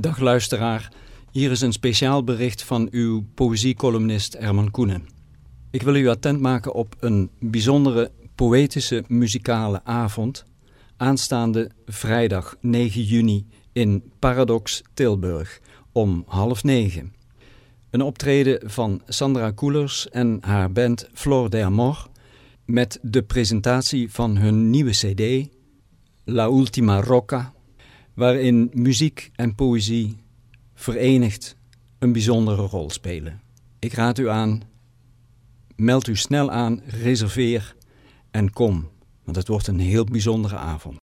Dag luisteraar, hier is een speciaal bericht van uw poëziecolumnist Herman Koenen. Ik wil u attent maken op een bijzondere poëtische muzikale avond aanstaande vrijdag 9 juni in Paradox Tilburg om half negen. Een optreden van Sandra Koelers en haar band Flor de Amor met de presentatie van hun nieuwe cd La Ultima Rocca, waarin muziek en poëzie verenigd een bijzondere rol spelen. Ik raad u aan, meld u snel aan, reserveer en kom, want het wordt een heel bijzondere avond.